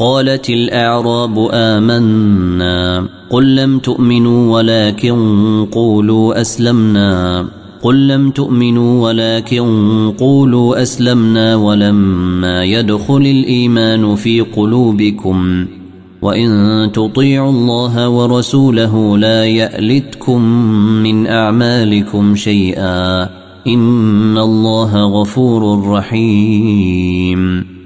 قالت الأعراب آمنا قل لم تؤمنوا ولكن قولوا أسلمنا قل لم تؤمنوا ولكن قولوا أسلمنا ولما يدخل الإيمان في قلوبكم وإن تطيعوا الله ورسوله لا يألتكم من أعمالكم شيئا إن الله غفور رحيم